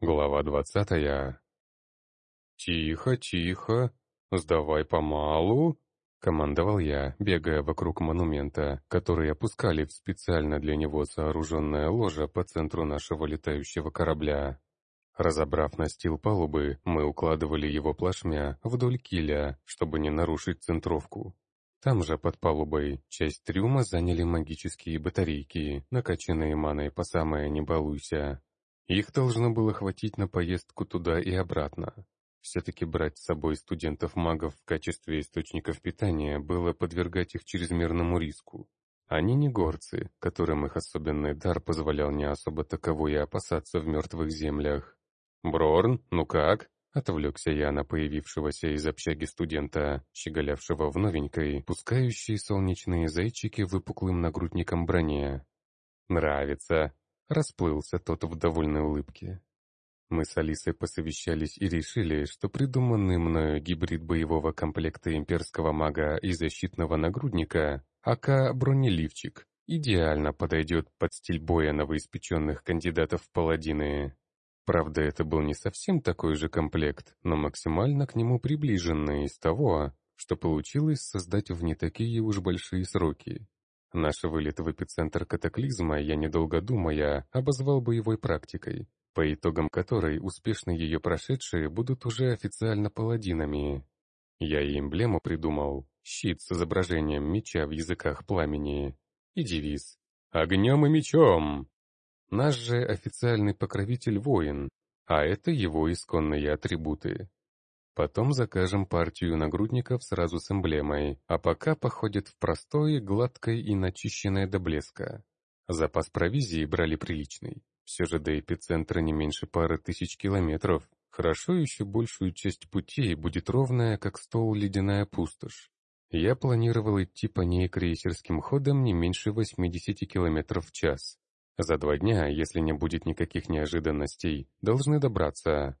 Глава двадцатая. «Тихо, тихо, сдавай помалу», — командовал я, бегая вокруг монумента, который опускали в специально для него сооруженное ложе по центру нашего летающего корабля. Разобрав настил палубы, мы укладывали его плашмя вдоль киля, чтобы не нарушить центровку. Там же, под палубой, часть трюма заняли магические батарейки, накачанные маной по самое «не балуйся», их должно было хватить на поездку туда и обратно. Все-таки брать с собой студентов-магов в качестве источников питания было подвергать их чрезмерному риску. Они не горцы, которым их особенный дар позволял не особо таковой и опасаться в мертвых землях. «Брорн, ну как?» — отвлекся я на появившегося из общаги студента, щеголявшего в новенькой, пускающей солнечные зайчики выпуклым нагрудником броне. «Нравится», Расплылся тот в довольной улыбке. Мы с Алисой посовещались и решили, что придуманный мною гибрид боевого комплекта имперского мага и защитного нагрудника, АК «Бронеливчик», идеально подойдет под стиль боя новоиспеченных кандидатов в паладины. Правда, это был не совсем такой же комплект, но максимально к нему приближенный из того, что получилось создать в не такие уж большие сроки. Наш вылет в эпицентр катаклизма я, недолго думая, обозвал боевой практикой, по итогам которой успешно ее прошедшие будут уже официально паладинами. Я и эмблему придумал, щит с изображением меча в языках пламени, и девиз «Огнем и мечом!». Наш же официальный покровитель воин, а это его исконные атрибуты. Потом закажем партию нагрудников сразу с эмблемой, а пока походят в простой, гладкой и начищенной до блеска. Запас провизии брали приличный. Все же до эпицентра не меньше пары тысяч километров. Хорошо еще большую часть путей будет ровная, как стол ледяная пустошь. Я планировал идти по ней крейсерским ходом не меньше 80 километров в час. За два дня, если не будет никаких неожиданностей, должны добраться.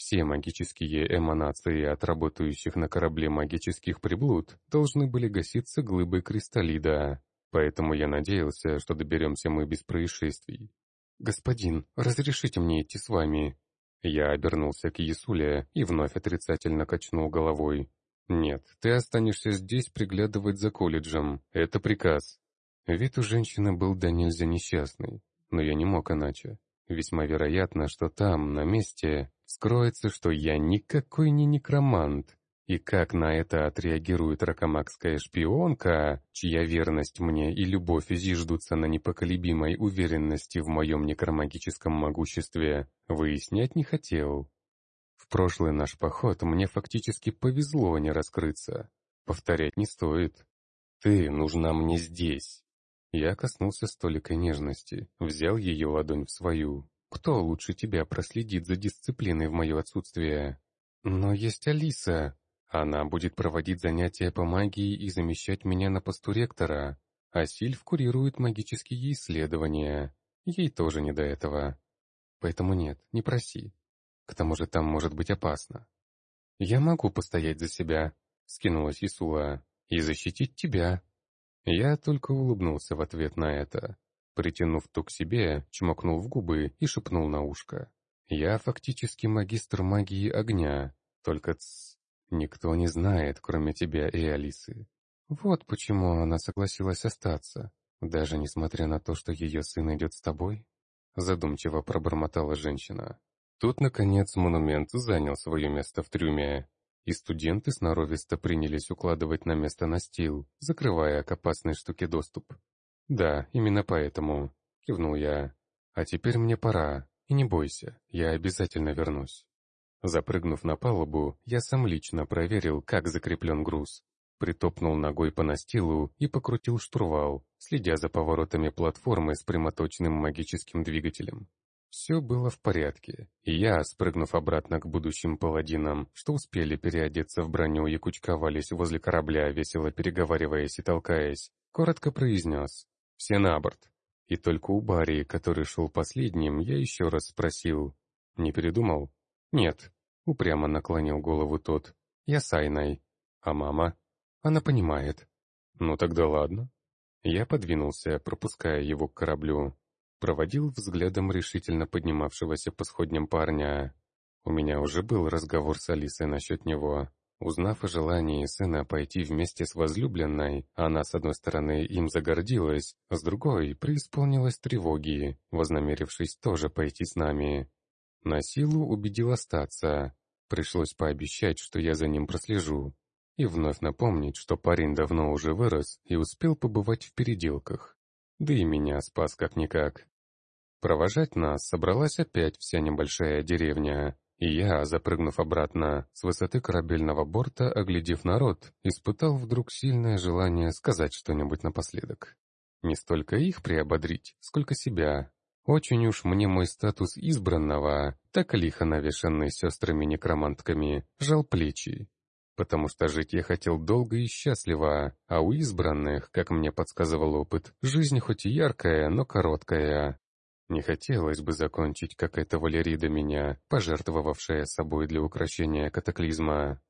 Все магические эманации от работающих на корабле магических приблуд должны были гаситься глыбой кристаллида, поэтому я надеялся, что доберемся мы без происшествий. «Господин, разрешите мне идти с вами?» Я обернулся к Ясуле и вновь отрицательно качнул головой. «Нет, ты останешься здесь приглядывать за колледжем. Это приказ». Вид у женщины был до нельзя несчастный, но я не мог иначе. Весьма вероятно, что там, на месте, скроется, что я никакой не некромант. И как на это отреагирует ракомакская шпионка, чья верность мне и любовь зиждутся на непоколебимой уверенности в моем некромагическом могуществе, выяснять не хотел. В прошлый наш поход мне фактически повезло не раскрыться. Повторять не стоит. Ты нужна мне здесь. Я коснулся столика нежности, взял ее ладонь в свою. «Кто лучше тебя проследит за дисциплиной в мое отсутствие?» «Но есть Алиса. Она будет проводить занятия по магии и замещать меня на посту ректора. А Сильв курирует магические исследования. Ей тоже не до этого. Поэтому нет, не проси. К тому же там может быть опасно». «Я могу постоять за себя», — скинулась Исула, — «и защитить тебя». Я только улыбнулся в ответ на это. Притянув ту к себе, чмокнул в губы и шепнул на ушко. «Я фактически магистр магии огня, только ц... никто не знает, кроме тебя и Алисы. Вот почему она согласилась остаться, даже несмотря на то, что ее сын идет с тобой?» Задумчиво пробормотала женщина. Тут, наконец, монумент занял свое место в трюме, и студенты сноровисто принялись укладывать на место настил, закрывая к опасной штуке доступ. «Да, именно поэтому», — кивнул я. «А теперь мне пора, и не бойся, я обязательно вернусь». Запрыгнув на палубу, я сам лично проверил, как закреплен груз. Притопнул ногой по настилу и покрутил штурвал, следя за поворотами платформы с прямоточным магическим двигателем. Все было в порядке, и я, спрыгнув обратно к будущим паладинам, что успели переодеться в броню и кучковались возле корабля, весело переговариваясь и толкаясь, коротко произнес «Все на борт». И только у Барри, который шел последним, я еще раз спросил «Не передумал?» «Нет», — упрямо наклонил голову тот. «Я с Айной. А мама?» «Она понимает». «Ну тогда ладно». Я подвинулся, пропуская его к кораблю. Проводил взглядом решительно поднимавшегося по сходням парня. У меня уже был разговор с Алисой насчет него. Узнав о желании сына пойти вместе с возлюбленной, она, с одной стороны, им загордилась, а с другой преисполнилась тревоги, вознамерившись тоже пойти с нами. На силу убедил остаться. Пришлось пообещать, что я за ним прослежу. И вновь напомнить, что парень давно уже вырос и успел побывать в переделках. Да и меня спас как-никак. Провожать нас собралась опять вся небольшая деревня, и я, запрыгнув обратно, с высоты корабельного борта, оглядев народ, испытал вдруг сильное желание сказать что-нибудь напоследок. Не столько их приободрить, сколько себя. Очень уж мне мой статус избранного, так лихо навешанный сестрами-некромантками, жал плечи. Потому что жить я хотел долго и счастливо, а у избранных, как мне подсказывал опыт, жизнь хоть и яркая, но короткая, не хотелось бы закончить, как эта Валерида меня, пожертвовавшая собой для укрощения катаклизма.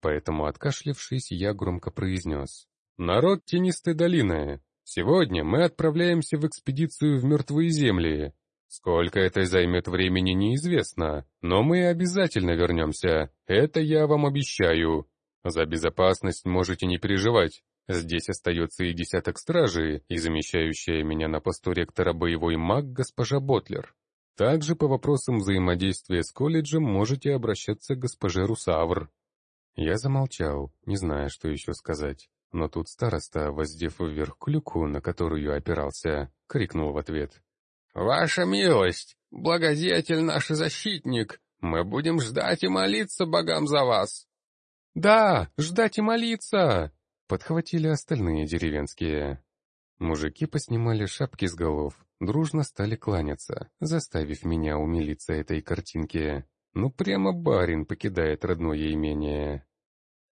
Поэтому, откашлившись, я громко произнес. «Народ тенистой долины, сегодня мы отправляемся в экспедицию в мертвые земли. Сколько это займет времени, неизвестно, но мы обязательно вернемся, это я вам обещаю. За безопасность можете не переживать, Здесь остается и десяток стражей, и замещающая меня на посту ректора боевой маг госпожа Ботлер. Также по вопросам взаимодействия с колледжем можете обращаться к госпоже Русавр. Я замолчал, не зная, что еще сказать. Но тут староста, воздев вверх клюку, на которую опирался, крикнул в ответ. «Ваша милость, благодетель наш защитник, мы будем ждать и молиться богам за вас!» «Да, ждать и молиться!» Подхватили остальные деревенские. Мужики поснимали шапки с голов, дружно стали кланяться, заставив меня умилиться этой картинке. Ну прямо барин покидает родное имение.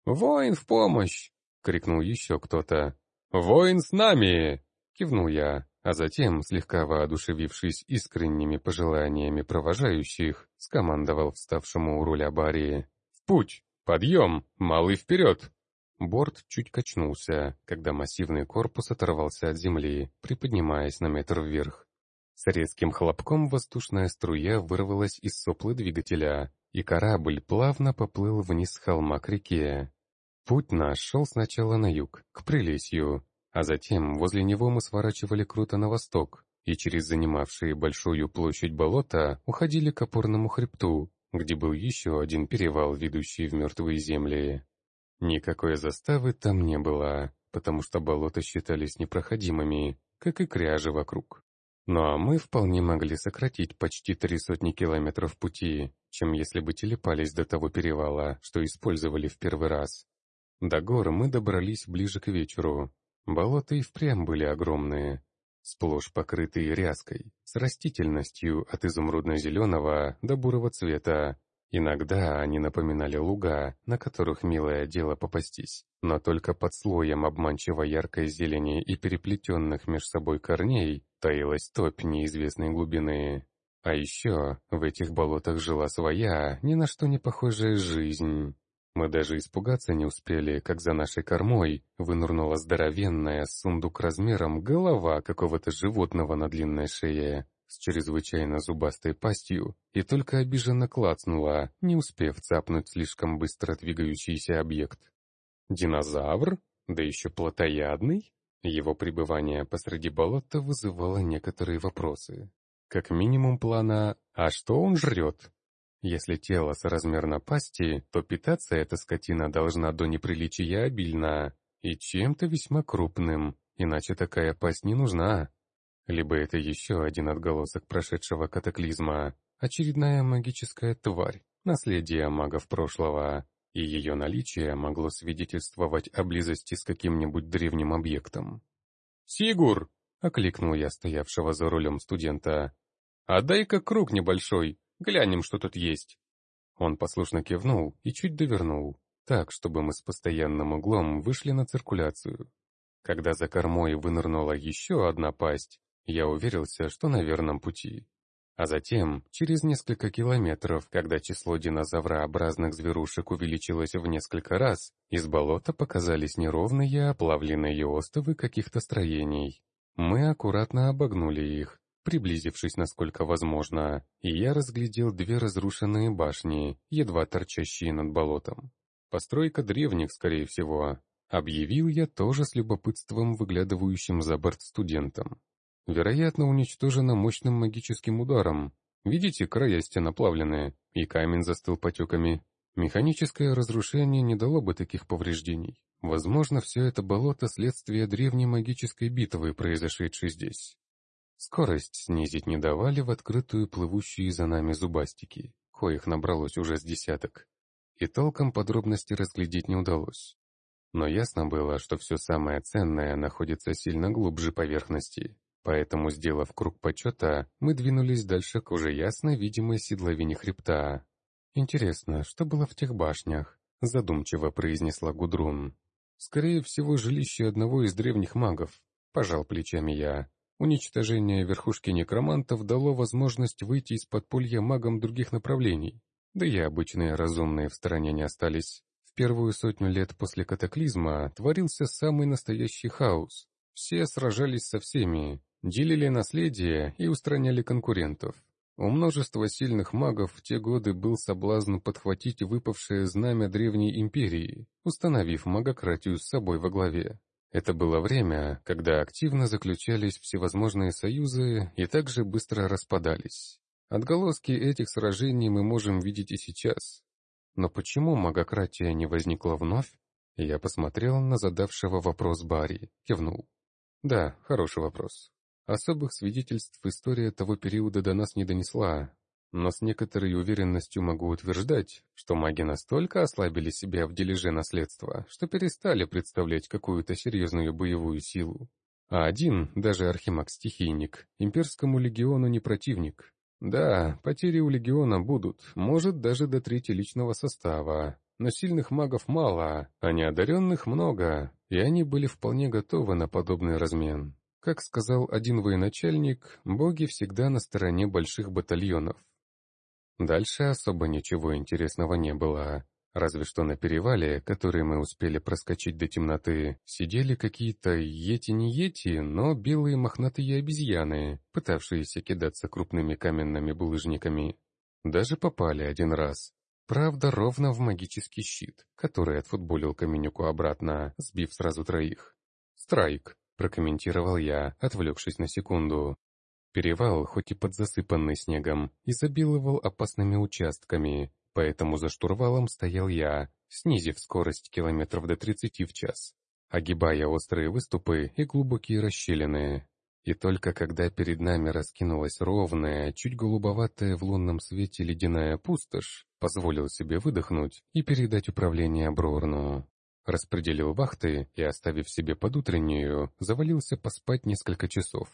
«Воин в помощь!» — крикнул еще кто-то. «Воин с нами!» — кивнул я, а затем, слегка воодушевившись искренними пожеланиями провожающих, скомандовал вставшему у руля Барри. «В путь! Подъем! Малый вперед!» Борт чуть качнулся, когда массивный корпус оторвался от земли, приподнимаясь на метр вверх. С резким хлопком воздушная струя вырвалась из соплы двигателя, и корабль плавно поплыл вниз с холма к реке. Путь наш шел сначала на юг, к Прилесью, а затем возле него мы сворачивали круто на восток, и через занимавшие большую площадь болота уходили к опорному хребту, где был еще один перевал, ведущий в мертвые земли. Никакой заставы там не было, потому что болота считались непроходимыми, как и кряжи вокруг. Ну а мы вполне могли сократить почти три сотни километров пути, чем если бы телепались до того перевала, что использовали в первый раз. До гор мы добрались ближе к вечеру. Болота и впрямь были огромные, сплошь покрытые ряской, с растительностью от изумрудно-зеленого до бурого цвета, Иногда они напоминали луга, на которых милое дело попастись, но только под слоем обманчиво яркой зелени и переплетенных меж собой корней таилась топь неизвестной глубины. А еще в этих болотах жила своя, ни на что не похожая жизнь. Мы даже испугаться не успели, как за нашей кормой вынурнула здоровенная сундук размером голова какого-то животного на длинной шее, с чрезвычайно зубастой пастью и только обиженно клацнула, не успев цапнуть слишком быстро двигающийся объект. Динозавр? Да еще плотоядный? Его пребывание посреди болота вызывало некоторые вопросы. Как минимум плана «А что он жрет?» Если тело соразмерно пасти, то питаться эта скотина должна до неприличия обильно и чем-то весьма крупным, иначе такая пасть не нужна. Либо это еще один отголосок прошедшего катаклизма, очередная магическая тварь, наследие магов прошлого, и ее наличие могло свидетельствовать о близости с каким-нибудь древним объектом. «Сигур!» — окликнул я стоявшего за рулем студента. «Отдай-ка круг небольшой, глянем, что тут есть». Он послушно кивнул и чуть довернул, так, чтобы мы с постоянным углом вышли на циркуляцию. Когда за кормой вынырнула еще одна пасть, я уверился, что на верном пути. А затем, через несколько километров, когда число динозаврообразных зверушек увеличилось в несколько раз, из болота показались неровные оплавленные остовы каких-то строений. Мы аккуратно обогнули их, приблизившись насколько возможно, и я разглядел две разрушенные башни, едва торчащие над болотом. Постройка древних, скорее всего. Объявил я тоже с любопытством выглядывающим за борт студентом. Вероятно, уничтожена мощным магическим ударом. Видите, края стен оплавленные, и камень застыл потеками. Механическое разрушение не дало бы таких повреждений. Возможно, все это болото — следствие древней магической битвы, произошедшей здесь. Скорость снизить не давали в открытую плывущие за нами зубастики, коих набралось уже с десяток. И толком подробности разглядеть не удалось. Но ясно было, что все самое ценное находится сильно глубже поверхности, поэтому, сделав круг почета, мы двинулись дальше к уже ясно видимой седловине хребта. «Интересно, что было в тех башнях?» — задумчиво произнесла Гудрун. «Скорее всего, жилище одного из древних магов», — пожал плечами я. Уничтожение верхушки некромантов дало возможность выйти из подполья магам других направлений. Да и обычные разумные в стороне не остались. В первую сотню лет после катаклизма творился самый настоящий хаос. Все сражались со всеми, делили наследие и устраняли конкурентов. У множества сильных магов в те годы был соблазн подхватить выпавшее знамя древней империи, установив магократию с собой во главе. Это было время, когда активно заключались всевозможные союзы и также быстро распадались. Отголоски этих сражений мы можем видеть и сейчас. Но почему магократия не возникла вновь? Я посмотрел на задавшего вопрос Барри, кивнул. Да, хороший вопрос. Особых свидетельств история того периода до нас не донесла, но с некоторой уверенностью могу утверждать, что маги настолько ослабили себя в дележе наследства, что перестали представлять какую-то серьезную боевую силу. А один, даже архимаг-стихийник, имперскому легиону не противник. Да, потери у легиона будут, может даже до трети личного состава, но сильных магов мало, а неодаренных много, и они были вполне готовы на подобный размен. Как сказал один военачальник, боги всегда на стороне больших батальонов. Дальше особо ничего интересного не было. Разве что на перевале, который мы успели проскочить до темноты, сидели какие-то ети-не ети, но белые мохнатые обезьяны, пытавшиеся кидаться крупными каменными булыжниками. Даже попали один раз. Правда, ровно в магический щит, который отфутболил Каменюку обратно, сбив сразу троих. «Страйк», — прокомментировал я, отвлекшись на секунду. Перевал, хоть и подзасыпанный снегом, изобиловал опасными участками, поэтому за штурвалом стоял я, снизив скорость километров до 30 в час, огибая острые выступы и глубокие расщелины. И только когда перед нами раскинулась ровная, чуть голубоватая в лунном свете ледяная пустошь, позволил себе выдохнуть и передать управление Брорну. Распределил вахты и, оставив себе подутреннюю, завалился поспать несколько часов,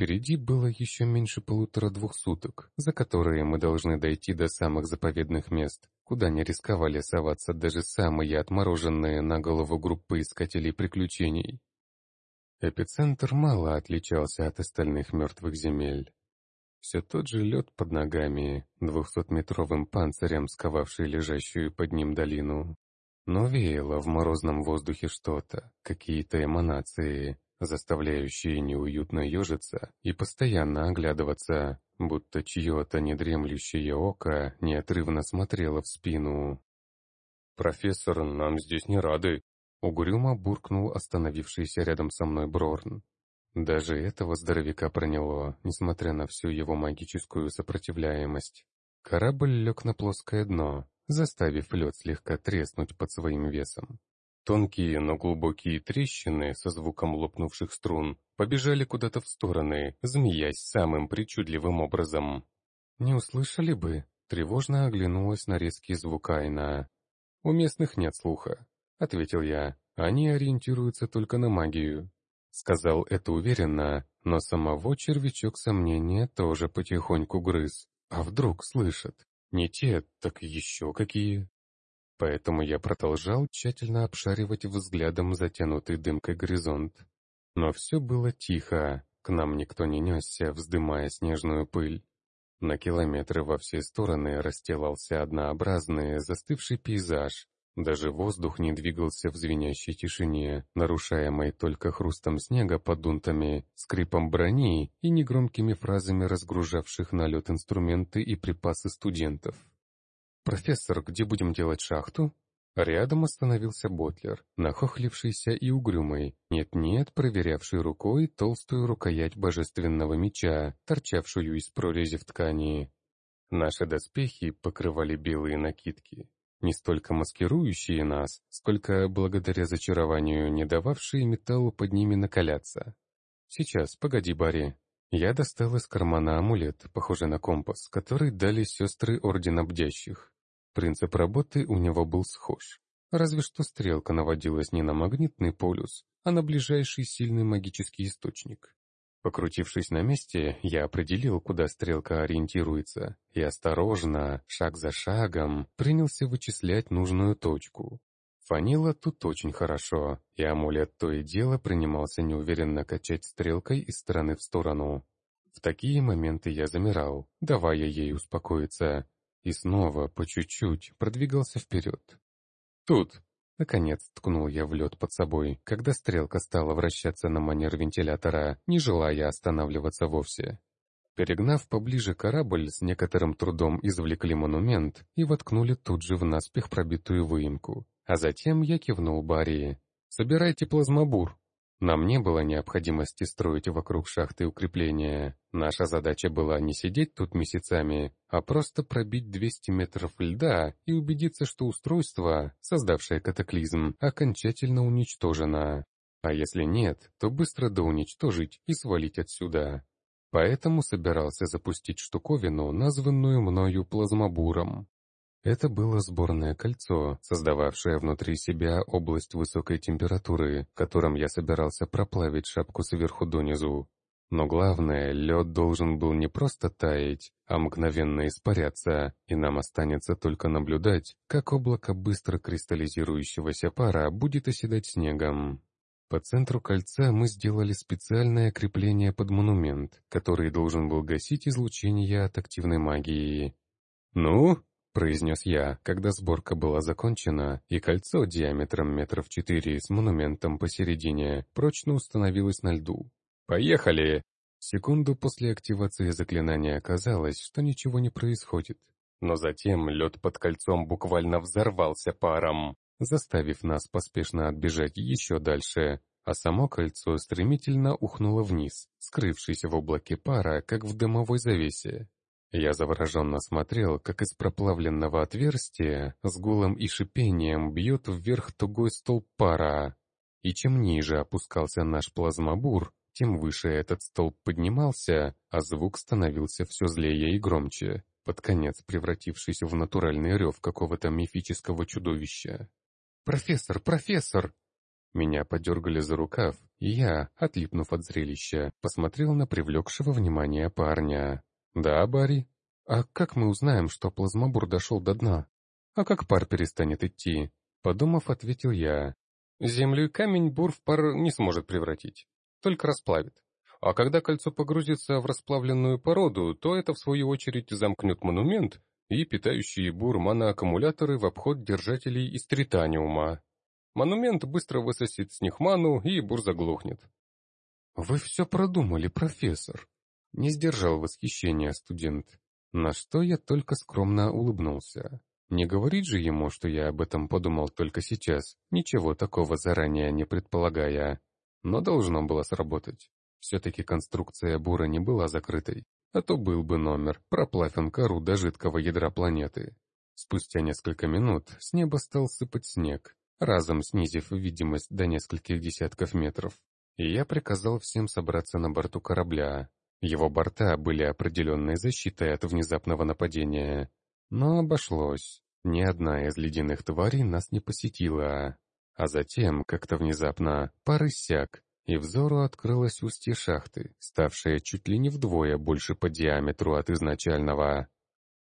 Впереди было еще меньше полутора-двух суток, за которые мы должны дойти до самых заповедных мест, куда не рисковали соваться даже самые отмороженные на голову группы искателей приключений. Эпицентр мало отличался от остальных мертвых земель. Все тот же лед под ногами, двухсотметровым панцирем сковавший лежащую под ним долину. Но веяло в морозном воздухе что-то, какие-то эманации, заставляющие неуютно ежиться и постоянно оглядываться, будто чье-то недремлющее око неотрывно смотрело в спину. «Профессор, нам здесь не рады!» — угрюмо буркнул остановившийся рядом со мной Брорн. Даже этого здоровяка проняло, несмотря на всю его магическую сопротивляемость. Корабль лег на плоское дно, заставив лед слегка треснуть под своим весом. Тонкие, но глубокие трещины со звуком лопнувших струн побежали куда-то в стороны, змеясь самым причудливым образом. «Не услышали бы?» — тревожно оглянулась на резкий звук Айна. «У местных нет слуха», — ответил я. «Они ориентируются только на магию». Сказал это уверенно, но самого червячок сомнения тоже потихоньку грыз. А вдруг слышат? Не те, так еще какие. Поэтому я продолжал тщательно обшаривать взглядом затянутый дымкой горизонт. Но все было тихо, к нам никто не несся, вздымая снежную пыль. На километры во все стороны расстилался однообразный застывший пейзаж, Даже воздух не двигался в звенящей тишине, нарушаемой только хрустом снега под дунтами, скрипом брони и негромкими фразами разгружавших на лед инструменты и припасы студентов. «Профессор, где будем делать шахту?» Рядом остановился Ботлер, нахохлившийся и угрюмый, нет-нет, проверявший рукой толстую рукоять божественного меча, торчавшую из прорези в ткани. Наши доспехи покрывали белые накидки, не столько маскирующие нас, сколько, благодаря зачарованию, не дававшие металлу под ними накаляться. «Сейчас, погоди, Барри». Я достал из кармана амулет, похожий на компас, который дали сестры Ордена Бдящих. Принцип работы у него был схож. Разве что стрелка наводилась не на магнитный полюс, а на ближайший сильный магический источник. Покрутившись на месте, я определил, куда стрелка ориентируется, и осторожно, шаг за шагом, принялся вычислять нужную точку. Фанило тут очень хорошо, и амулет то и дело принимался неуверенно качать стрелкой из стороны в сторону. В такие моменты я замирал, давая ей успокоиться, и снова, по чуть-чуть, продвигался вперед. «Тут!» Наконец ткнул я в лед под собой, когда стрелка стала вращаться на манер вентилятора, не желая останавливаться вовсе. Перегнав поближе корабль, с некоторым трудом извлекли монумент и воткнули тут же в наспех пробитую выемку. А затем я кивнул Барии. «Собирайте плазмобур!» Нам не было необходимости строить вокруг шахты укрепления. Наша задача была не сидеть тут месяцами, а просто пробить 200 метров льда и убедиться, что устройство, создавшее катаклизм, окончательно уничтожено. А если нет, то быстро доуничтожить и свалить отсюда. Поэтому собирался запустить штуковину, названную мною плазмобуром. Это было сборное кольцо, создававшее внутри себя область высокой температуры, которым я собирался проплавить шапку сверху донизу. Но главное, лед должен был не просто таять, а мгновенно испаряться, и нам останется только наблюдать, как облако быстро кристаллизирующегося пара будет оседать снегом. По центру кольца мы сделали специальное крепление под монумент, который должен был гасить излучение от активной магии. «Ну, — произнес я, когда сборка была закончена, и кольцо диаметром метров четыре с монументом посередине прочно установилось на льду. «Поехали!» Секунду после активации заклинания оказалось, что ничего не происходит. Но затем лед под кольцом буквально взорвался паром, заставив нас поспешно отбежать еще дальше, а само кольцо стремительно ухнуло вниз, скрывшись в облаке пара, как в дымовой завесе. Я завороженно смотрел, как из проплавленного отверстия с гулом и шипением бьет вверх тугой столб пара. И чем ниже опускался наш плазмобур, тем выше этот столб поднимался, а звук становился все злее и громче, под конец превратившись в натуральный рев какого-то мифического чудовища. «Профессор, профессор!» Меня подергали за рукав, и я, отлипнув от зрелища, посмотрел на привлекшего внимание парня. «Да, Барри. А как мы узнаем, что плазмобур дошел до дна? А как пар перестанет идти?» Подумав, ответил я. «Землю и камень бур в пар не сможет превратить, только расплавит. А когда кольцо погрузится в расплавленную породу, то это, в свою очередь, замкнет монумент и питающие бур маноаккумуляторы в обход держателей из тританиума. Монумент быстро высосет с них ману, и бур заглохнет». «Вы все продумали, профессор», не сдержал восхищения студент, на что я только скромно улыбнулся. Не говорить же ему, что я об этом подумал только сейчас, ничего такого заранее не предполагая. Но должно было сработать. Все-таки конструкция бура не была закрытой, а то был бы номер, проплавь он кору до жидкого ядра планеты. Спустя несколько минут с неба стал сыпать снег, разом снизив видимость до нескольких десятков метров. И я приказал всем собраться на борту корабля, его борта были определенной защитой от внезапного нападения. Но обошлось. Ни одна из ледяных тварей нас не посетила. А затем, как-то внезапно, пар иссяк, и взору открылось устье шахты, ставшее чуть ли не вдвое больше по диаметру от изначального.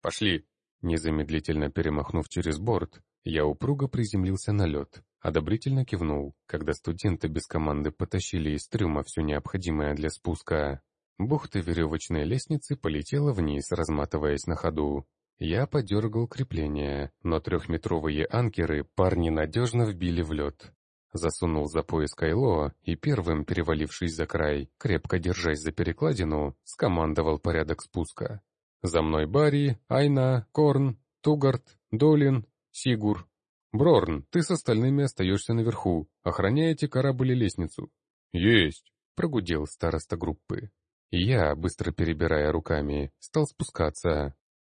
«Пошли!» Незамедлительно перемахнув через борт, я упруго приземлился на лед, одобрительно кивнул, когда студенты без команды потащили из трюма все необходимое для спуска. Бухта веревочной лестницы полетела вниз, разматываясь на ходу. Я подергал крепление, но трехметровые анкеры парни надежно вбили в лед. Засунул за пояс Кайло и первым, перевалившись за край, крепко держась за перекладину, скомандовал порядок спуска. «За мной Барри, Айна, Корн, Тугарт, Долин, Сигур. Брорн, ты с остальными остаешься наверху, охраняете корабль и лестницу». «Есть!» — прогудел староста группы. Я, быстро перебирая руками, стал спускаться.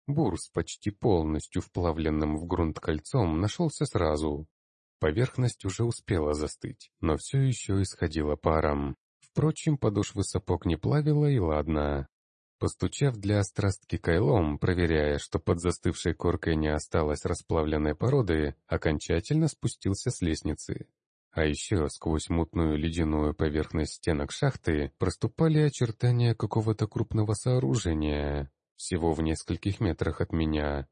Бурс, почти полностью вплавленным в грунт кольцом, нашелся сразу. Поверхность уже успела застыть, но все еще исходила паром. Впрочем, подошвы сапог не плавила, и ладно. Постучав для острастки кайлом, проверяя, что под застывшей коркой не осталось расплавленной породы, окончательно спустился с лестницы. А еще сквозь мутную ледяную поверхность стенок шахты проступали очертания какого-то крупного сооружения всего в нескольких метрах от меня.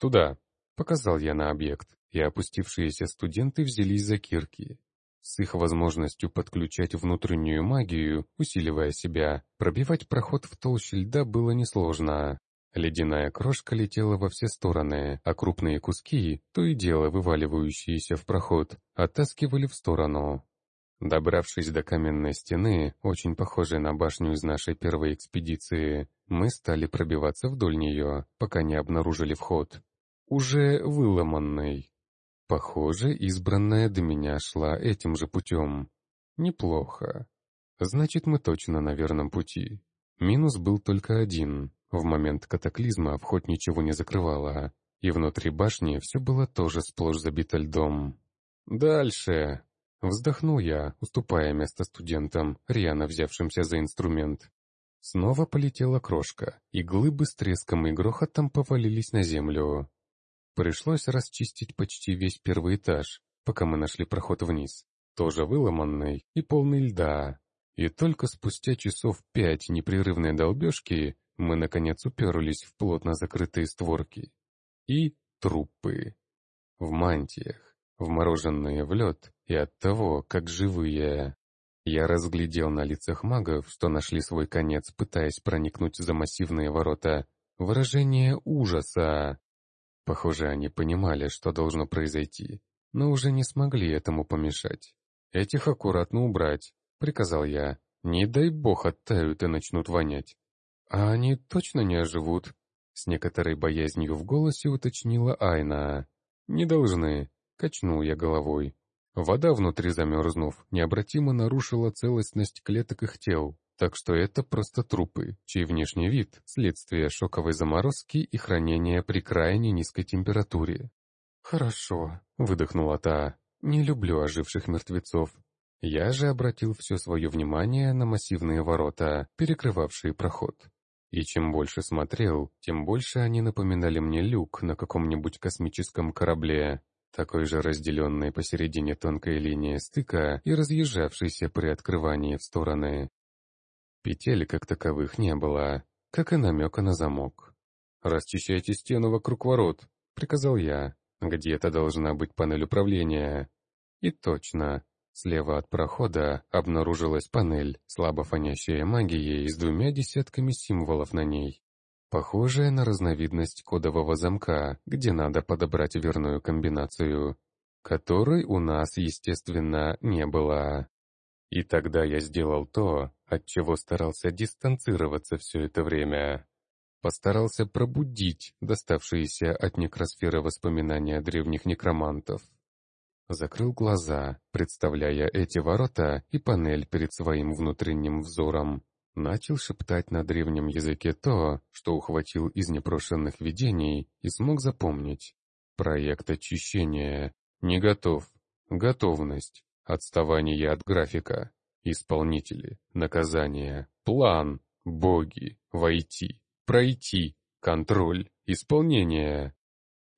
«Туда», — показал я на объект, и опустившиеся студенты взялись за кирки. С их возможностью подключать внутреннюю магию, усиливая себя, пробивать проход в толще льда было несложно. Ледяная крошка летела во все стороны, а крупные куски, то и дело вываливающиеся в проход, оттаскивали в сторону. Добравшись до каменной стены, очень похожей на башню из нашей первой экспедиции, мы стали пробиваться вдоль нее, пока не обнаружили вход. Уже выломанный. Похоже, избранная до меня шла этим же путем. Неплохо. Значит, мы точно на верном пути. Минус был только один. В момент катаклизма вход ничего не закрывало, и внутри башни все было тоже сплошь забито льдом. «Дальше!» Вздохнул я, уступая место студентам, рьяно взявшимся за инструмент. Снова полетела крошка, и глыбы с треском и грохотом повалились на землю. Пришлось расчистить почти весь первый этаж, пока мы нашли проход вниз, тоже выломанный и полный льда. И только спустя часов пять непрерывной долбежки мы, наконец, уперлись в плотно закрытые створки. И трупы. В мантиях, вмороженные в лед, и от того, как живые. Я разглядел на лицах магов, что нашли свой конец, пытаясь проникнуть за массивные ворота, выражение ужаса. Похоже, они понимали, что должно произойти, но уже не смогли этому помешать. «Этих аккуратно убрать», — приказал я. «Не дай бог оттают и начнут вонять». «А они точно не оживут?» С некоторой боязнью в голосе уточнила Айна. «Не должны», — качнул я головой. Вода внутри замерзнув, необратимо нарушила целостность клеток их тел, так что это просто трупы, чей внешний вид – следствие шоковой заморозки и хранения при крайне низкой температуре. «Хорошо», – выдохнула та, – «не люблю оживших мертвецов». Я же обратил все свое внимание на массивные ворота, перекрывавшие проход. И чем больше смотрел, тем больше они напоминали мне люк на каком-нибудь космическом корабле, такой же разделенной посередине тонкой линии стыка и разъезжавшейся при открывании в стороны. Петель как таковых не было, как и намека на замок. «Расчищайте стену вокруг ворот», — приказал я. «Где-то должна быть панель управления». И точно, слева от прохода обнаружилась панель, слабо фонящая магией с двумя десятками символов на ней. Похожая на разновидность кодового замка, где надо подобрать верную комбинацию, которой у нас, естественно, не было. И тогда я сделал то, от чего старался дистанцироваться все это время. Постарался пробудить доставшиеся от некросферы воспоминания древних некромантов. Закрыл глаза, представляя эти ворота и панель перед своим внутренним взором. Начал шептать на древнем языке то, что ухватил из непрошенных видений и смог запомнить. Проект очищения. Не готов. Готовность. Отставание от графика. Исполнители. Наказание. План. Боги. Войти. Пройти. Контроль. Исполнение.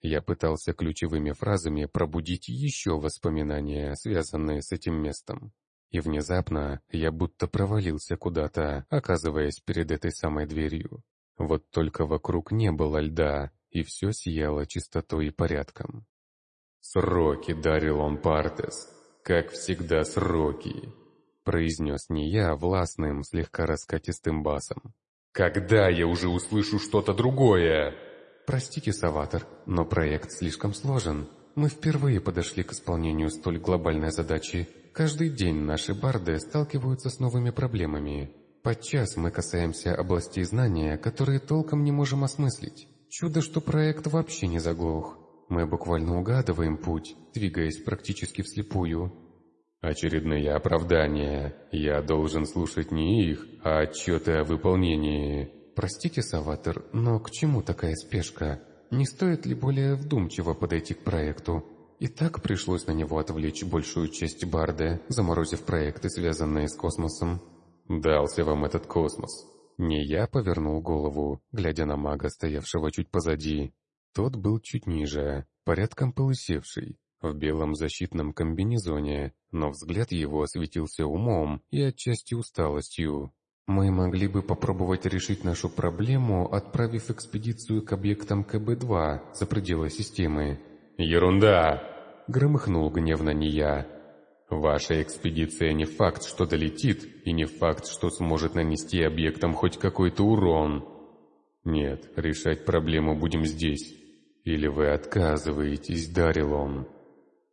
Я пытался ключевыми фразами пробудить еще воспоминания, связанные с этим местом. И внезапно я будто провалился куда-то, оказываясь перед этой самой дверью. Вот только вокруг не было льда, и все сияло чистотой и порядком. «Сроки, Дарилон Партес, как всегда сроки», произнес не я властным, слегка раскатистым басом. «Когда я уже услышу что-то другое?» Простите, Саватор, но проект слишком сложен. Мы впервые подошли к исполнению столь глобальной задачи. Каждый день наши барды сталкиваются с новыми проблемами. Подчас мы касаемся областей знания, которые толком не можем осмыслить. Чудо, что проект вообще не заглох. Мы буквально угадываем путь, двигаясь практически вслепую. Очередные оправдания. Я должен слушать не их, а отчеты о выполнении. Простите, Саватор, но к чему такая спешка? Не стоит ли более вдумчиво подойти к проекту? И так пришлось на него отвлечь большую часть Барда, заморозив проекты, связанные с космосом. Дался вам этот космос. Не я повернул голову, глядя на мага, стоявшего чуть позади. Тот был чуть ниже, порядком полысевший, в белом защитном комбинезоне, но взгляд его осветился умом и отчасти усталостью. Мы могли бы попробовать решить нашу проблему, отправив экспедицию к объектам КБ-2 за пределы системы. «Ерунда!» — громыхнул гневно не я. «Ваша экспедиция не факт, что долетит, и не факт, что сможет нанести объектам хоть какой-то урон. Нет, решать проблему будем здесь. Или вы отказываетесь, Дарилон?»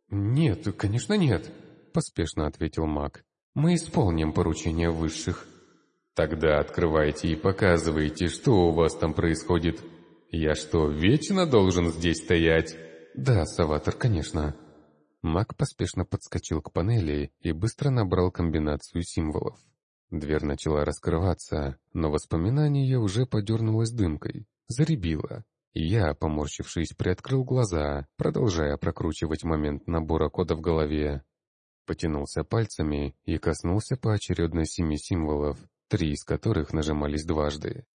«Нет, конечно нет», — поспешно ответил маг. «Мы исполним поручение высших». Тогда открывайте и показывайте, что у вас там происходит. Я что, вечно должен здесь стоять? Да, Саватор, конечно. Маг поспешно подскочил к панели и быстро набрал комбинацию символов. Дверь начала раскрываться, но воспоминание уже подернулось дымкой, заребило. Я, поморщившись, приоткрыл глаза, продолжая прокручивать момент набора кода в голове. Потянулся пальцами и коснулся поочередно семи символов, три из которых нажимались дважды.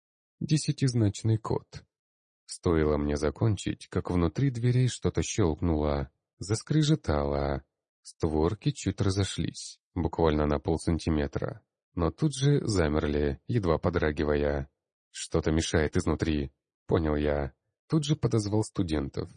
Десятизначный код. Стоило мне закончить, как внутри дверей что-то щелкнуло, заскрежетало. Створки чуть разошлись, буквально на полсантиметра, но тут же замерли, едва подрагивая. Что-то мешает изнутри, понял я. Тут же подозвал студентов.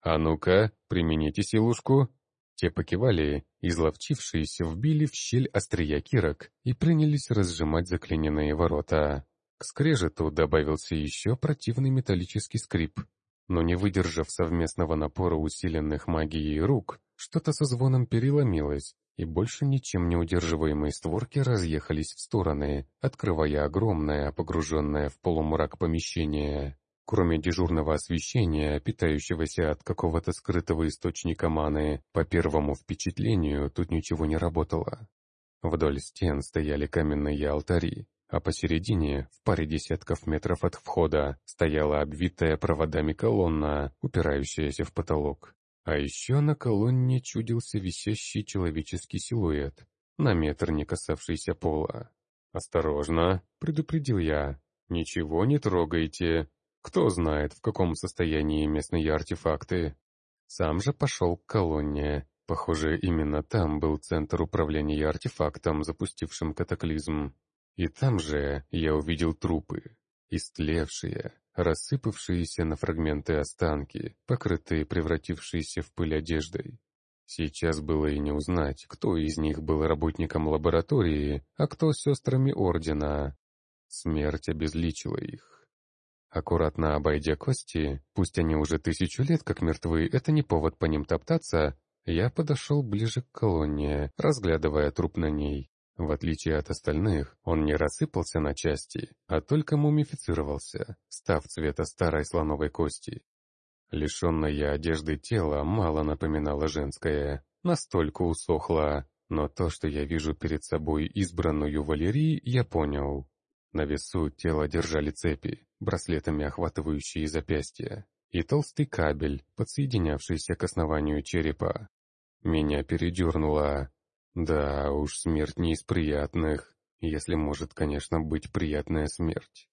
«А ну-ка, примените силушку!» Те покивали, изловчившиеся вбили в щель острия кирок и принялись разжимать заклиненные ворота. К скрежету добавился еще противный металлический скрип. Но не выдержав совместного напора усиленных магией рук, что-то со звоном переломилось, и больше ничем не удерживаемые створки разъехались в стороны, открывая огромное, погруженное в полумрак помещение. Кроме дежурного освещения, питающегося от какого-то скрытого источника маны, по первому впечатлению тут ничего не работало. Вдоль стен стояли каменные алтари, а посередине, в паре десятков метров от входа, стояла обвитая проводами колонна, упирающаяся в потолок. А еще на колонне чудился висящий человеческий силуэт, на метр не касавшийся пола. «Осторожно!» — предупредил я. «Ничего не трогайте, кто знает, в каком состоянии местные артефакты. Сам же пошел к колонне. Похоже, именно там был центр управления артефактом, запустившим катаклизм. И там же я увидел трупы, истлевшие, рассыпавшиеся на фрагменты останки, покрытые превратившиеся в пыль одеждой. Сейчас было и не узнать, кто из них был работником лаборатории, а кто сестрами Ордена. Смерть обезличила их. Аккуратно обойдя кости, пусть они уже тысячу лет как мертвы, это не повод по ним топтаться, я подошел ближе к колонне, разглядывая труп на ней. В отличие от остальных, он не рассыпался на части, а только мумифицировался, став цвета старой слоновой кости. Лишенное одежды тело мало напоминало женское, настолько усохло, но то, что я вижу перед собой избранную Валерии, я понял. На весу тело держали цепи, браслетами охватывающие запястья, и толстый кабель, подсоединявшийся к основанию черепа. Меня передернуло. Да уж, смерть не из приятных, если может, конечно, быть приятная смерть.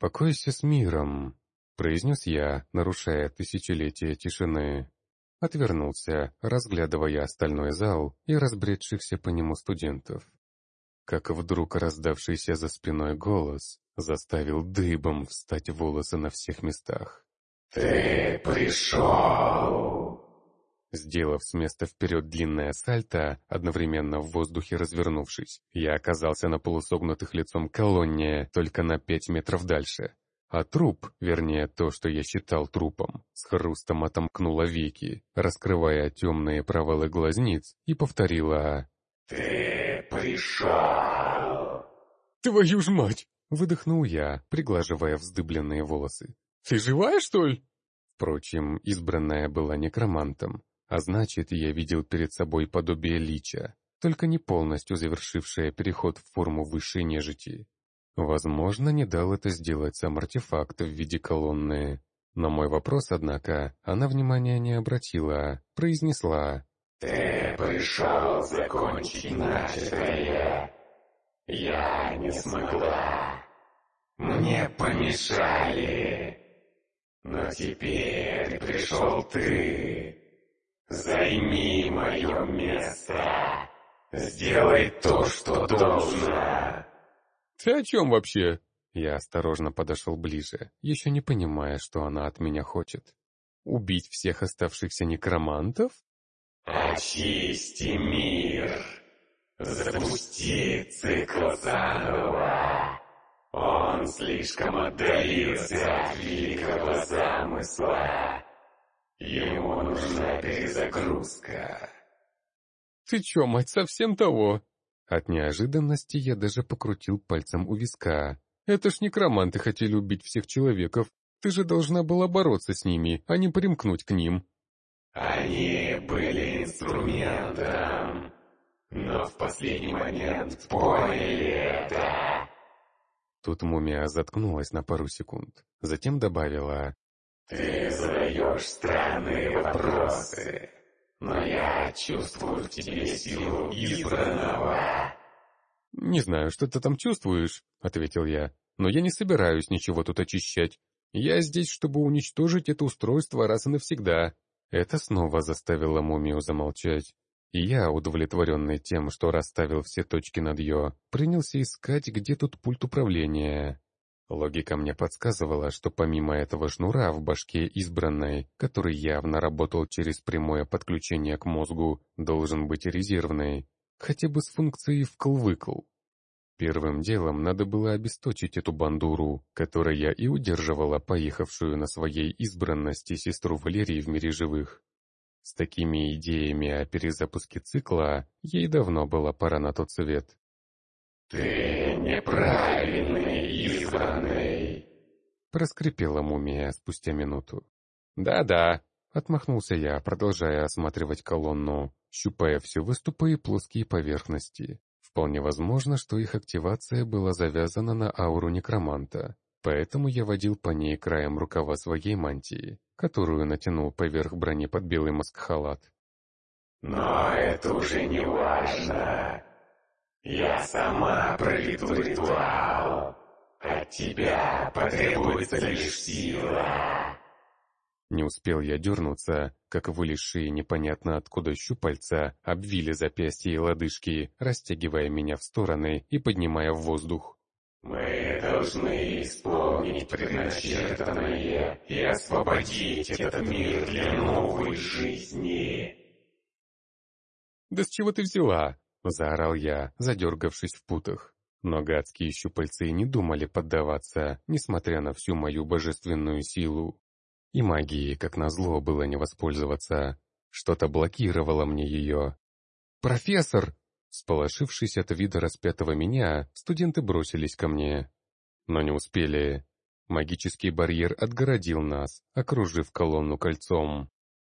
«Покойся с миром», — произнес я, нарушая тысячелетие тишины. Отвернулся, разглядывая остальной зал и разбредшихся по нему студентов как вдруг раздавшийся за спиной голос заставил дыбом встать волосы на всех местах. «Ты пришел!» Сделав с места вперед длинное сальто, одновременно в воздухе развернувшись, я оказался на полусогнутых лицом колонне, только на пять метров дальше. а труп, вернее то, что я считал трупом, с хрустом отомкнула веки, раскрывая темные провалы глазниц, и повторила «Ты пришел!» «Твою ж мать!» — выдохнул я, приглаживая вздыбленные волосы. «Ты живая, что ли?» Впрочем, избранная была некромантом, а значит, я видел перед собой подобие лича, только не полностью завершившее переход в форму высшей нежити. Возможно, не дал это сделать сам артефакт в виде колонны. На мой вопрос, однако, она внимания не обратила, произнесла. «Ты пришел закончить начатое. Я не смогла. Мне помешали. Но теперь пришел ты. Займи мое место. Сделай то, что должно. «Ты о чем вообще?» Я осторожно подошел ближе, еще не понимая, что она от меня хочет. «Убить всех оставшихся некромантов?» «Очисти мир! Запусти цикл заново! Он слишком отдалился от великого замысла! Ему нужна перезагрузка!» «Ты че, мать, совсем того?» От неожиданности я даже покрутил пальцем у виска. «Это ж некроманты хотели убить всех человеков. Ты же должна была бороться с ними, а не примкнуть к ним». Они были инструментом, но в последний момент поняли это. Тут мумия заткнулась на пару секунд, затем добавила. Ты задаешь странные вопросы, но я чувствую в тебе силу избранного. «Не знаю, что ты там чувствуешь», — ответил я, «но я не собираюсь ничего тут очищать. Я здесь, чтобы уничтожить это устройство раз и навсегда». Это снова заставило мумию замолчать. И я, удовлетворенный тем, что расставил все точки над «ё», принялся искать, где тут пульт управления. Логика мне подсказывала, что помимо этого шнура в башке избранной, который явно работал через прямое подключение к мозгу, должен быть резервный, хотя бы с функцией вкл-выкл. Первым делом надо было обесточить эту бандуру, которая и удерживала поехавшую на своей избранности сестру Валерии в мире живых. С такими идеями о перезапуске цикла ей давно была пора на тот свет. «Ты неправильный избранный!» Проскрипела мумия спустя минуту. «Да-да», — отмахнулся я, продолжая осматривать колонну, щупая все выступы и плоские поверхности. Вполне возможно, что их активация была завязана на ауру некроманта, поэтому я водил по ней краем рукава своей мантии, которую натянул поверх брони под белый маск-халат. «Но это уже не важно. Я сама проведу ритуал. От тебя потребуется лишь сила». Не успел я дернуться, как вылезшие непонятно откуда щупальца обвили запястья и лодыжки, растягивая меня в стороны и поднимая в воздух. «Мы должны исполнить предначертанное и освободить этот мир для новой жизни!» «Да с чего ты взяла?» — заорал я, задергавшись в путах. Но гадские щупальцы не думали поддаваться, несмотря на всю мою божественную силу. И магии, как назло, было не воспользоваться. Что-то блокировало мне ее. «Профессор!» Сполошившись от вида распятого меня, студенты бросились ко мне. Но не успели. Магический барьер отгородил нас, окружив колонну кольцом.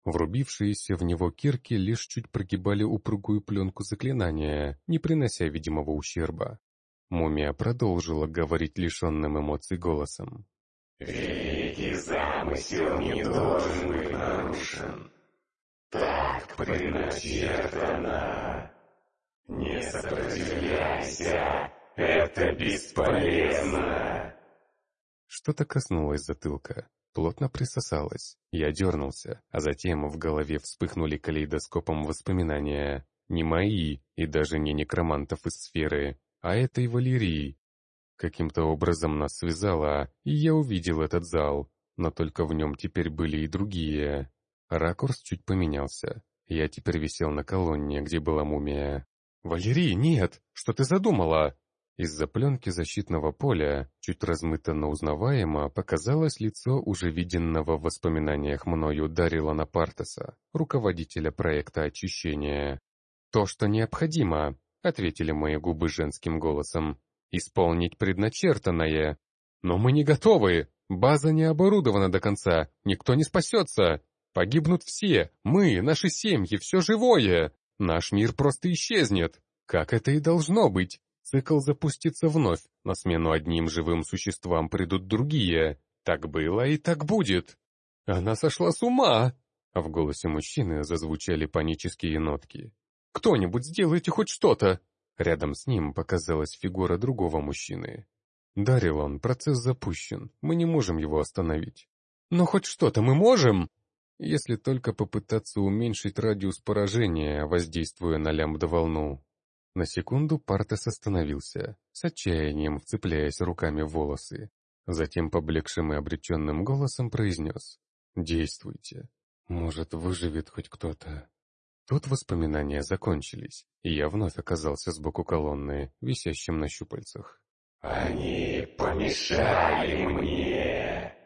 Врубившиеся в него кирки лишь чуть прогибали упругую пленку заклинания, не принося видимого ущерба. Мумия продолжила говорить лишенным эмоций голосом. Великий замысел не должен быть нарушен. Так предначертано. Не сопротивляйся, это бесполезно. Что-то коснулось затылка, плотно присосалось. Я дернулся, а затем в голове вспыхнули калейдоскопом воспоминания. Не мои и даже не некромантов из сферы, а этой Валерии, Каким-то образом нас связало, и я увидел этот зал, но только в нем теперь были и другие. Ракурс чуть поменялся. Я теперь висел на колонне, где была мумия. «Валерий, нет! Что ты задумала?» Из-за пленки защитного поля, чуть размыто, но узнаваемо, показалось лицо уже виденного в воспоминаниях мною Дарила Партеса, руководителя проекта очищения. «То, что необходимо», — ответили мои губы женским голосом, — «исполнить предначертанное». «Но мы не готовы! База не оборудована до конца, никто не спасется! Погибнут все, мы, наши семьи, все живое! Наш мир просто исчезнет! Как это и должно быть!» Цикл запустится вновь, на смену одним живым существам придут другие. Так было и так будет. Она сошла с ума! В голосе мужчины зазвучали панические нотки. «Кто-нибудь сделайте хоть что-то!» Рядом с ним показалась фигура другого мужчины. «Дарилон, процесс запущен, мы не можем его остановить». «Но хоть что-то мы можем!» Если только попытаться уменьшить радиус поражения, воздействуя на лямбда-волну. На секунду Партес остановился, с отчаянием вцепляясь руками в волосы. Затем поблекшим и обреченным голосом произнес «Действуйте. Может, выживет хоть кто-то». Тут воспоминания закончились, и я вновь оказался сбоку колонны, висящим на щупальцах. «Они помешали мне!»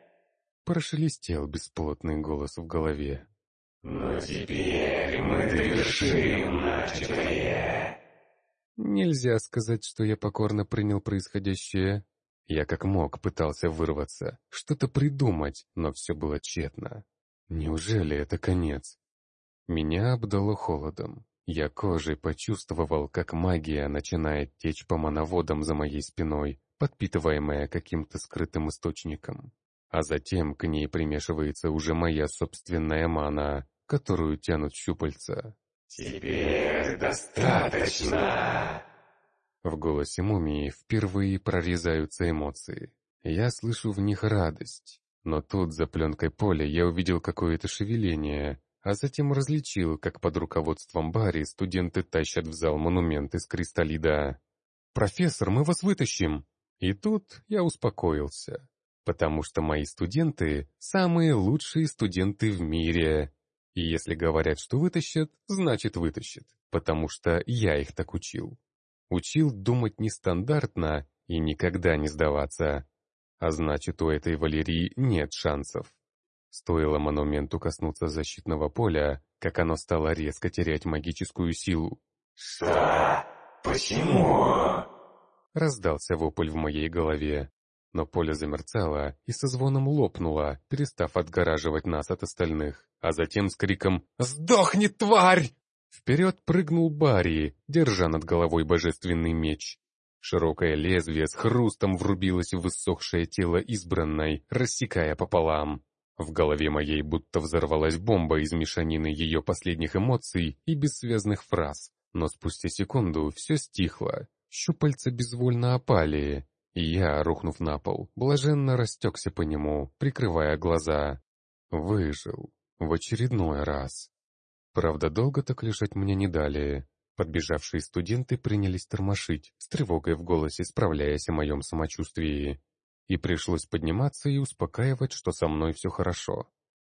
Прошелестел бесплотный голос в голове. «Но теперь мы довершим начатое!» Нельзя сказать, что я покорно принял происходящее. Я как мог пытался вырваться, что-то придумать, но все было тщетно. Неужели это конец? Меня обдало холодом. Я кожей почувствовал, как магия начинает течь по мановодам за моей спиной, подпитываемая каким-то скрытым источником. А затем к ней примешивается уже моя собственная мана, которую тянут щупальца. «Теперь достаточно!» В голосе мумии впервые прорезаются эмоции. Я слышу в них радость. Но тут, за пленкой поля, я увидел какое-то шевеление, а затем различил, как под руководством Барри студенты тащат в зал монумент из кристаллида. «Профессор, мы вас вытащим!» И тут я успокоился, потому что мои студенты — самые лучшие студенты в мире. И если говорят, что вытащат, значит вытащат, потому что я их так учил. Учил думать нестандартно и никогда не сдаваться. А значит, у этой Валерии нет шансов. Стоило монументу коснуться защитного поля, как оно стало резко терять магическую силу. «Что? Почему?» Раздался вопль в моей голове но поле замерцало и со звоном лопнуло, перестав отгораживать нас от остальных, а затем с криком «Сдохни, тварь!» Вперед прыгнул Барри, держа над головой божественный меч. Широкое лезвие с хрустом врубилось в высохшее тело избранной, рассекая пополам. В голове моей будто взорвалась бомба из мешанины ее последних эмоций и бессвязных фраз. Но спустя секунду все стихло, щупальца безвольно опали, я, рухнув на пол, блаженно растекся по нему, прикрывая глаза. Выжил. В очередной раз. Правда, долго так лежать мне не дали. Подбежавшие студенты принялись тормошить, с тревогой в голосе справляясь о моем самочувствии. И пришлось подниматься и успокаивать, что со мной все хорошо.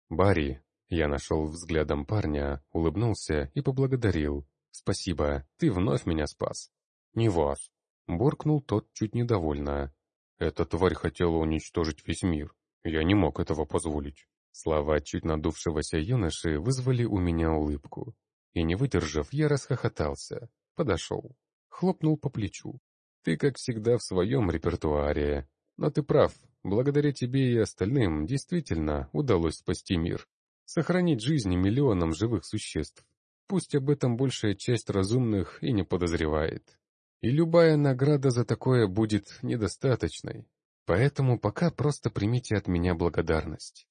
«Барри!» Я нашел взглядом парня, улыбнулся и поблагодарил. «Спасибо, ты вновь меня спас». «Не вас», Буркнул тот чуть недовольно. «Эта тварь хотела уничтожить весь мир. Я не мог этого позволить». Слова чуть надувшегося юноши вызвали у меня улыбку. И не выдержав, я расхохотался. Подошел. Хлопнул по плечу. «Ты, как всегда, в своем репертуаре. Но ты прав. Благодаря тебе и остальным действительно удалось спасти мир. Сохранить жизни миллионам живых существ. Пусть об этом большая часть разумных и не подозревает. И любая награда за такое будет недостаточной. Поэтому пока просто примите от меня благодарность.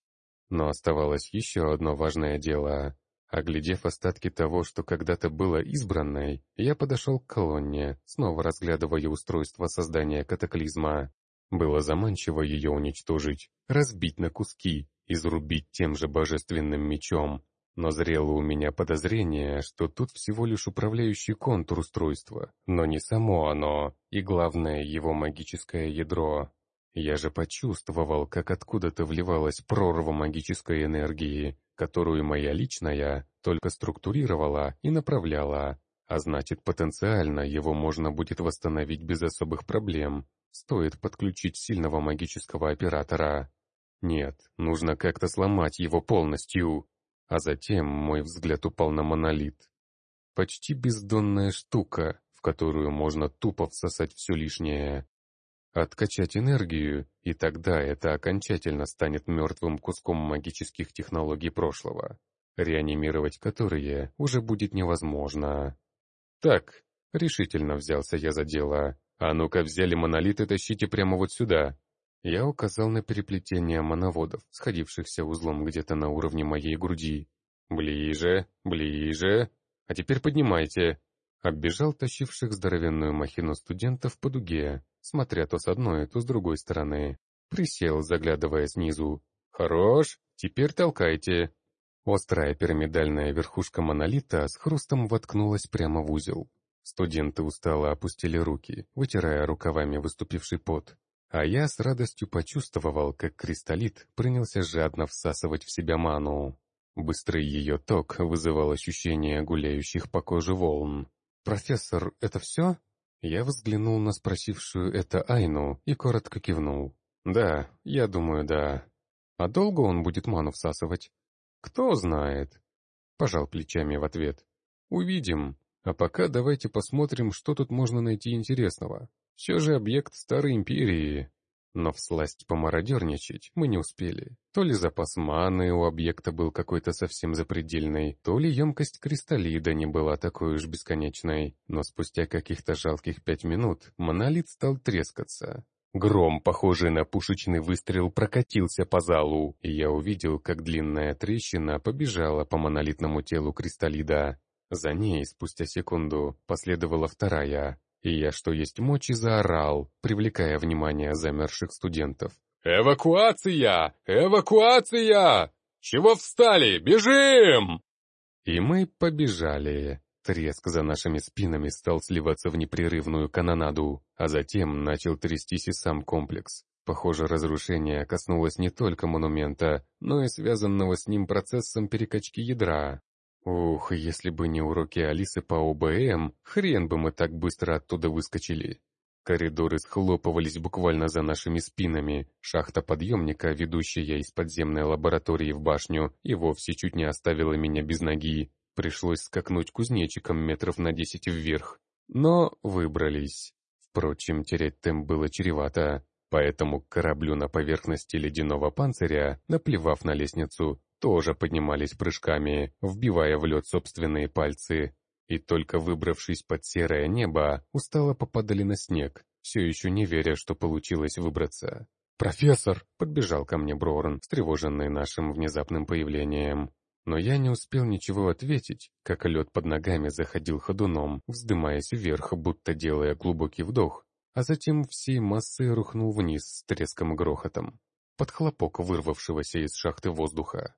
Но оставалось еще одно важное дело. Оглядев остатки того, что когда-то было избранной, я подошел к колонне, снова разглядывая устройство создания катаклизма. Было заманчиво ее уничтожить, разбить на куски, изрубить тем же божественным мечом, но зрело у меня подозрение, что тут всего лишь управляющий контур устройства, но не само оно, и главное его магическое ядро. Я же почувствовал, как откуда-то вливалась прорва магической энергии, которую моя личная только структурировала и направляла, а значит потенциально его можно будет восстановить без особых проблем. Стоит подключить сильного магического оператора. Нет, нужно как-то сломать его полностью. А затем мой взгляд упал на монолит. Почти бездонная штука, в которую можно тупо всосать все лишнее. Откачать энергию, и тогда это окончательно станет мертвым куском магических технологий прошлого, реанимировать которые уже будет невозможно. Так, решительно взялся я за дело. А ну-ка взяли монолит и тащите прямо вот сюда. Я указал на переплетение моноводов, сходившихся узлом где-то на уровне моей груди. «Ближе, ближе. А теперь поднимайте». Оббежал тащивших здоровенную махину студентов по дуге, смотря то с одной, то с другой стороны. Присел, заглядывая снизу. «Хорош, теперь толкайте». Острая пирамидальная верхушка монолита с хрустом воткнулась прямо в узел. Студенты устало опустили руки, вытирая рукавами выступивший пот. А я с радостью почувствовал, как кристаллит принялся жадно всасывать в себя ману. Быстрый ее ток вызывал ощущение гуляющих по коже волн. «Профессор, это все?» Я взглянул на спросившую это Айну и коротко кивнул. «Да, я думаю, да. А долго он будет ману всасывать?» «Кто знает?» Пожал плечами в ответ. «Увидим. А пока давайте посмотрим, что тут можно найти интересного. Все же объект Старой Империи. Но всласть помародерничать мы не успели. То ли запас маны у объекта был какой-то совсем запредельный, то ли емкость кристаллида не была такой уж бесконечной. Но спустя каких-то жалких пять минут монолит стал трескаться. Гром, похожий на пушечный выстрел, прокатился по залу, и я увидел, как длинная трещина побежала по монолитному телу кристаллида. За ней, спустя секунду, последовала вторая, и я, что есть мочи, заорал, привлекая внимание замерших студентов. «Эвакуация! Эвакуация! Чего встали? Бежим!» И мы побежали. Треск за нашими спинами стал сливаться в непрерывную канонаду, а затем начал трястись и сам комплекс. Похоже, разрушение коснулось не только монумента, но и связанного с ним процессом перекачки ядра. Ух, если бы не уроки Алисы по ОБМ, хрен бы мы так быстро оттуда выскочили. Коридоры схлопывались буквально за нашими спинами. Шахта подъемника, ведущая из подземной лаборатории в башню, и вовсе чуть не оставила меня без ноги. Пришлось скакнуть кузнечиком метров на десять вверх. Но выбрались. Впрочем, терять темп было чревато. Поэтому к кораблю на поверхности ледяного панциря, наплевав на лестницу, тоже поднимались прыжками, вбивая в лед собственные пальцы. И только выбравшись под серое небо, устало попадали на снег, все еще не веря, что получилось выбраться. «Профессор!» — подбежал ко мне Брорн, встревоженный нашим внезапным появлением. Но я не успел ничего ответить, как лед под ногами заходил ходуном, вздымаясь вверх, будто делая глубокий вдох, а затем всей массой рухнул вниз с треском и грохотом, под хлопок вырвавшегося из шахты воздуха.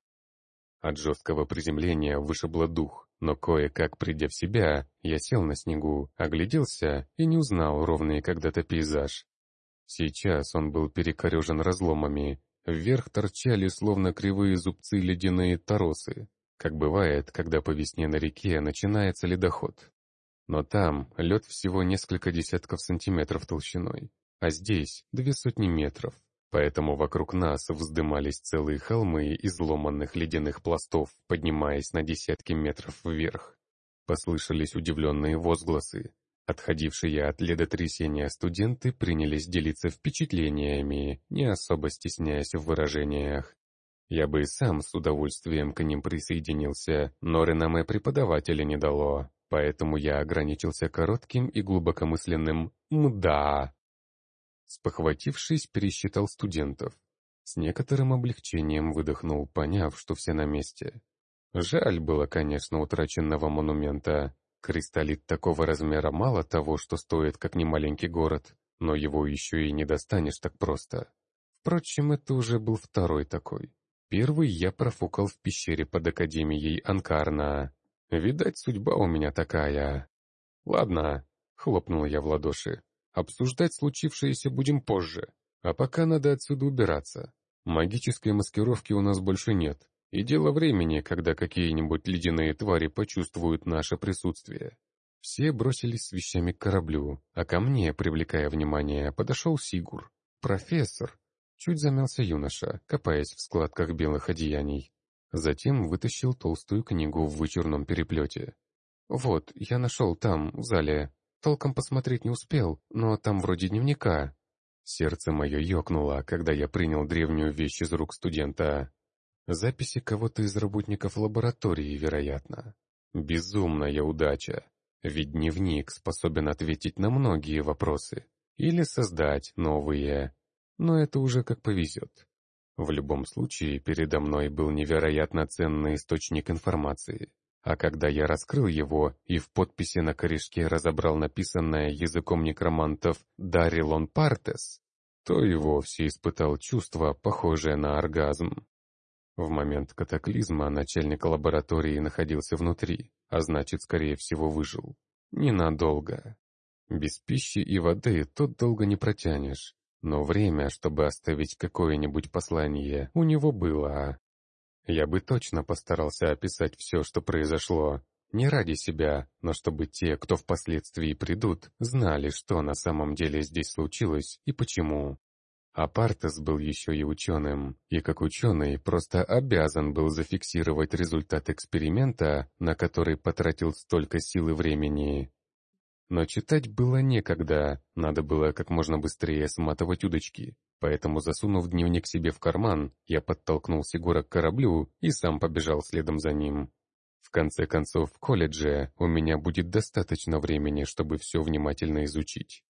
От жесткого приземления вышибло дух, но кое-как придя в себя, я сел на снегу, огляделся и не узнал ровный когда-то пейзаж. Сейчас он был перекорежен разломами, вверх торчали словно кривые зубцы ледяные торосы, как бывает, когда по весне на реке начинается ледоход. Но там лед всего несколько десятков сантиметров толщиной, а здесь две сотни метров. Поэтому вокруг нас вздымались целые холмы изломанных ледяных пластов, поднимаясь на десятки метров вверх. Послышались удивленные возгласы. Отходившие от ледотрясения студенты принялись делиться впечатлениями, не особо стесняясь в выражениях. Я бы и сам с удовольствием к ним присоединился, но реноме преподавателя не дало, поэтому я ограничился коротким и глубокомысленным «мда». Спохватившись, пересчитал студентов. С некоторым облегчением выдохнул, поняв, что все на месте. Жаль было, конечно, утраченного монумента. Кристаллит такого размера мало того, что стоит как немаленький город, но его еще и не достанешь так просто. Впрочем, это уже был второй такой. Первый я профукал в пещере под Академией Анкарна. Видать, судьба у меня такая. Ладно, хлопнул я в ладоши. Обсуждать случившееся будем позже. А пока надо отсюда убираться. Магической маскировки у нас больше нет. И дело времени, когда какие-нибудь ледяные твари почувствуют наше присутствие. Все бросились с вещами к кораблю, а ко мне, привлекая внимание, подошел Сигур. «Профессор!» Чуть замялся юноша, копаясь в складках белых одеяний. Затем вытащил толстую книгу в вычурном переплете. «Вот, я нашел там, в зале. Толком посмотреть не успел, но там вроде дневника». Сердце мое ёкнуло, когда я принял древнюю вещь из рук студента. Записи кого-то из работников лаборатории, вероятно. Безумная удача. Ведь дневник способен ответить на многие вопросы. Или создать новые. Но это уже как повезет. В любом случае, передо мной был невероятно ценный источник информации. А когда я раскрыл его и в подписи на корешке разобрал написанное языком некромантов «Дарилон Партес», то и вовсе испытал чувство, похожее на оргазм. В момент катаклизма начальник лаборатории находился внутри, а значит, скорее всего, выжил. Ненадолго. Без пищи и воды тут долго не протянешь, но время, чтобы оставить какое-нибудь послание, у него было. Я бы точно постарался описать все, что произошло. Не ради себя, но чтобы те, кто впоследствии придут, знали, что на самом деле здесь случилось и почему. Апартес был еще и ученым, и как ученый просто обязан был зафиксировать результат эксперимента, на который потратил столько сил и времени. Но читать было некогда, надо было как можно быстрее сматывать удочки. Поэтому, засунув дневник себе в карман, я подтолкнул Сигура к кораблю и сам побежал следом за ним. В конце концов, в колледже у меня будет достаточно времени, чтобы все внимательно изучить.